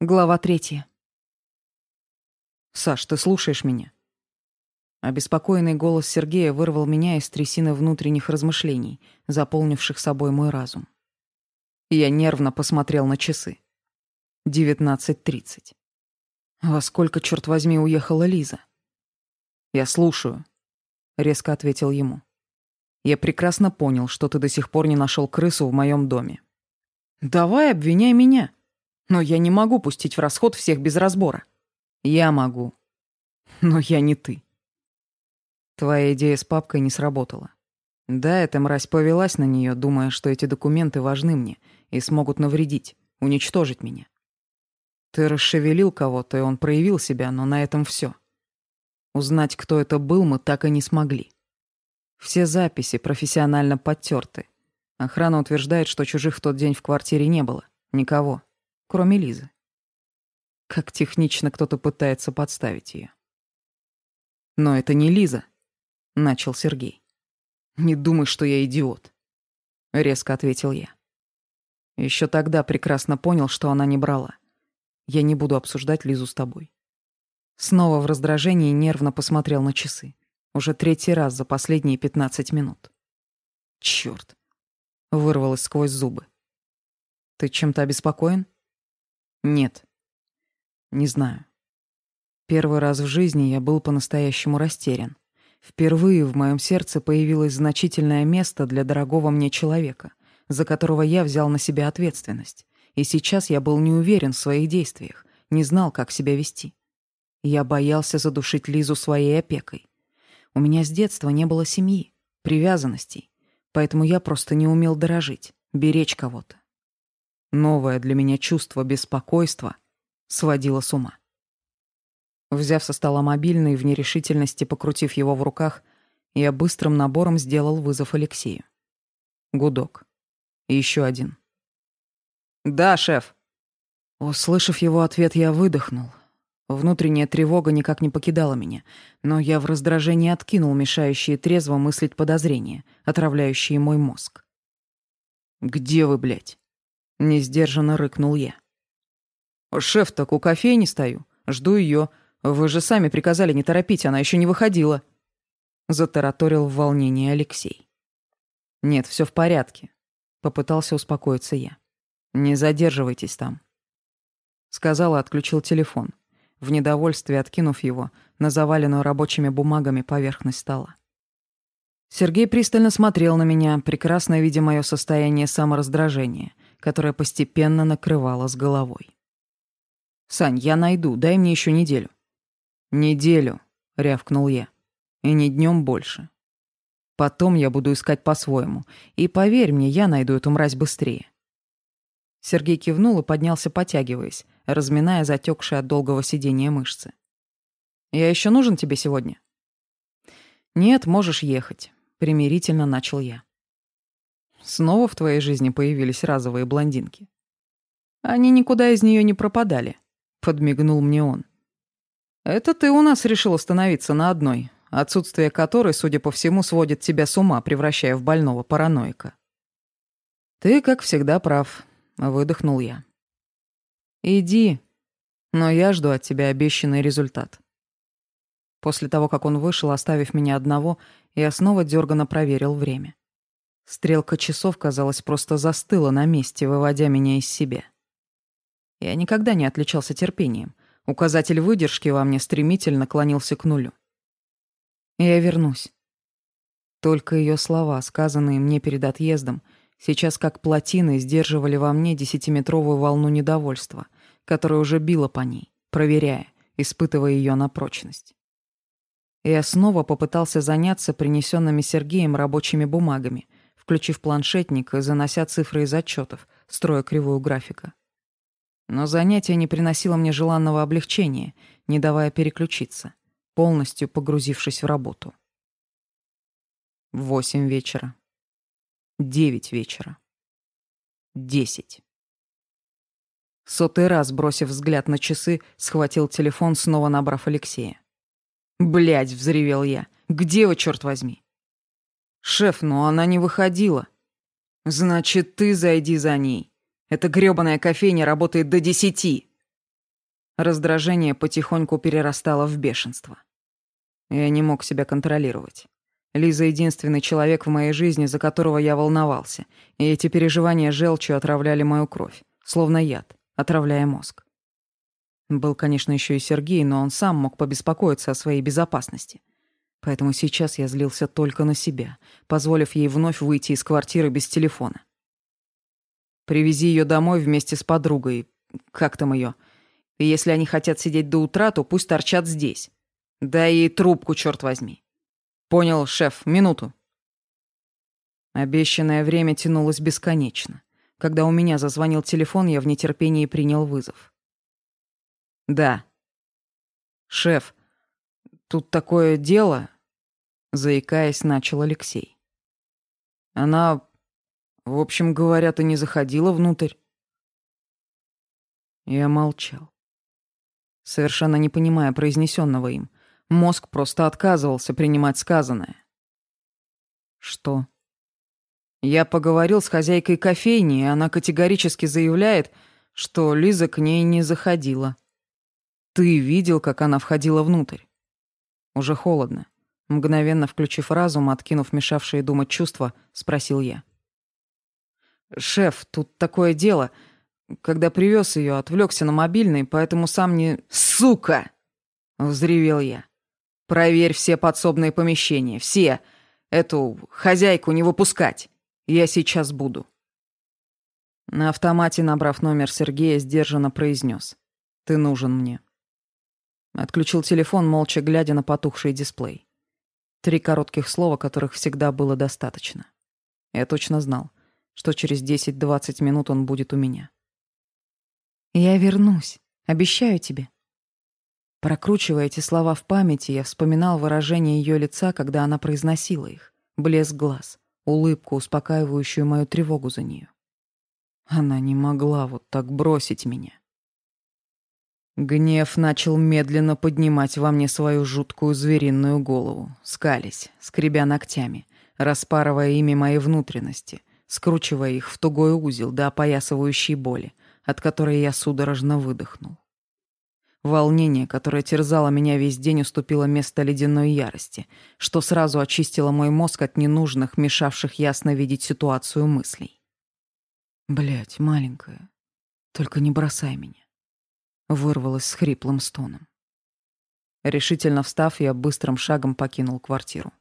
Глава третья. «Саш, ты слушаешь меня?» Обеспокоенный голос Сергея вырвал меня из трясины внутренних размышлений, заполнивших собой мой разум. Я нервно посмотрел на часы. 19.30. «Во сколько, черт возьми, уехала Лиза?» «Я слушаю», — резко ответил ему. «Я прекрасно понял, что ты до сих пор не нашел крысу в моем доме». «Давай обвиняй меня», — но я не могу пустить в расход всех без разбора. Я могу. Но я не ты. Твоя идея с папкой не сработала. Да, эта мразь повелась на нее, думая, что эти документы важны мне и смогут навредить, уничтожить меня. Ты расшевелил кого-то, и он проявил себя, но на этом все. Узнать, кто это был, мы так и не смогли. Все записи профессионально подтерты. Охрана утверждает, что чужих в тот день в квартире не было. Никого кроме Лизы. Как технично кто-то пытается подставить ее. «Но это не Лиза», — начал Сергей. «Не думай, что я идиот», — резко ответил я. Еще тогда прекрасно понял, что она не брала. Я не буду обсуждать Лизу с тобой. Снова в раздражении нервно посмотрел на часы. Уже третий раз за последние 15 минут. Черт! Вырвалось сквозь зубы. Ты чем-то обеспокоен? Нет. Не знаю. Первый раз в жизни я был по-настоящему растерян. Впервые в моем сердце появилось значительное место для дорогого мне человека, за которого я взял на себя ответственность. И сейчас я был не уверен в своих действиях, не знал, как себя вести. Я боялся задушить Лизу своей опекой. У меня с детства не было семьи, привязанностей, поэтому я просто не умел дорожить, беречь кого-то. Новое для меня чувство беспокойства сводило с ума. Взяв со стола мобильный, в нерешительности покрутив его в руках, я быстрым набором сделал вызов Алексею. Гудок. Еще один. «Да, шеф!» Услышав его ответ, я выдохнул. Внутренняя тревога никак не покидала меня, но я в раздражении откинул мешающие трезво мыслить подозрения, отравляющие мой мозг. «Где вы, блядь?» Не сдержанно рыкнул я. «Шеф, так у кофейни стою. Жду ее. Вы же сами приказали не торопить, она еще не выходила». Затараторил в волнении Алексей. «Нет, все в порядке», — попытался успокоиться я. «Не задерживайтесь там». Сказал и отключил телефон, в недовольстве откинув его на заваленную рабочими бумагами поверхность стола. Сергей пристально смотрел на меня, прекрасно видя мое состояние самораздражения, которая постепенно накрывала с головой. «Сань, я найду, дай мне еще неделю». «Неделю», — рявкнул я. «И не днем больше. Потом я буду искать по-своему. И поверь мне, я найду эту мразь быстрее». Сергей кивнул и поднялся, потягиваясь, разминая затекшие от долгого сидения мышцы. «Я еще нужен тебе сегодня?» «Нет, можешь ехать», — примирительно начал я снова в твоей жизни появились разовые блондинки. Они никуда из нее не пропадали, подмигнул мне он. Это ты у нас решил остановиться на одной, отсутствие которой, судя по всему, сводит тебя с ума, превращая в больного параноика. Ты, как всегда, прав, выдохнул я. Иди, но я жду от тебя обещанный результат. После того, как он вышел, оставив меня одного, я снова дёрганно проверил время. Стрелка часов, казалось, просто застыла на месте, выводя меня из себя. Я никогда не отличался терпением. Указатель выдержки во мне стремительно клонился к нулю. «Я вернусь». Только ее слова, сказанные мне перед отъездом, сейчас как плотины сдерживали во мне десятиметровую волну недовольства, которая уже била по ней, проверяя, испытывая ее на прочность. Я снова попытался заняться принесенными Сергеем рабочими бумагами — включив планшетник и занося цифры из отчетов, строя кривую графика. Но занятие не приносило мне желанного облегчения, не давая переключиться, полностью погрузившись в работу. Восемь вечера. Девять вечера. Десять. Сотый раз, бросив взгляд на часы, схватил телефон, снова набрав Алексея. «Блядь!» — взревел я. «Где вы, черт возьми? «Шеф, но она не выходила». «Значит, ты зайди за ней. Эта грёбаная кофейня работает до десяти». Раздражение потихоньку перерастало в бешенство. Я не мог себя контролировать. Лиза — единственный человек в моей жизни, за которого я волновался, и эти переживания желчью отравляли мою кровь, словно яд, отравляя мозг. Был, конечно, еще и Сергей, но он сам мог побеспокоиться о своей безопасности. Поэтому сейчас я злился только на себя, позволив ей вновь выйти из квартиры без телефона. «Привези ее домой вместе с подругой. Как там ее? И если они хотят сидеть до утра, то пусть торчат здесь. Дай ей трубку, черт возьми». «Понял, шеф, минуту». Обещанное время тянулось бесконечно. Когда у меня зазвонил телефон, я в нетерпении принял вызов. «Да». «Шеф, Тут такое дело, заикаясь, начал Алексей. Она, в общем говоря, ты не заходила внутрь. Я молчал, совершенно не понимая произнесенного им. Мозг просто отказывался принимать сказанное. Что? Я поговорил с хозяйкой кофейни, и она категорически заявляет, что Лиза к ней не заходила. Ты видел, как она входила внутрь? Уже холодно. Мгновенно включив разум, откинув мешавшие думать чувства, спросил я. «Шеф, тут такое дело. Когда привез ее, отвлекся на мобильный, поэтому сам не...» «Сука!» — взревел я. «Проверь все подсобные помещения, все. Эту хозяйку не выпускать. Я сейчас буду». На автомате, набрав номер Сергея, сдержанно произнес. «Ты нужен мне». Отключил телефон, молча глядя на потухший дисплей. Три коротких слова, которых всегда было достаточно. Я точно знал, что через 10-20 минут он будет у меня. «Я вернусь, обещаю тебе». Прокручивая эти слова в памяти, я вспоминал выражение ее лица, когда она произносила их, блеск глаз, улыбку, успокаивающую мою тревогу за нее. Она не могла вот так бросить меня. Гнев начал медленно поднимать во мне свою жуткую звериную голову, скались, скребя ногтями, распарывая ими мои внутренности, скручивая их в тугой узел до опоясывающей боли, от которой я судорожно выдохнул. Волнение, которое терзало меня весь день, уступило место ледяной ярости, что сразу очистило мой мозг от ненужных, мешавших ясно видеть ситуацию мыслей. Блять, маленькая, только не бросай меня вырвалось с хриплым стоном. Решительно встав, я быстрым шагом покинул квартиру.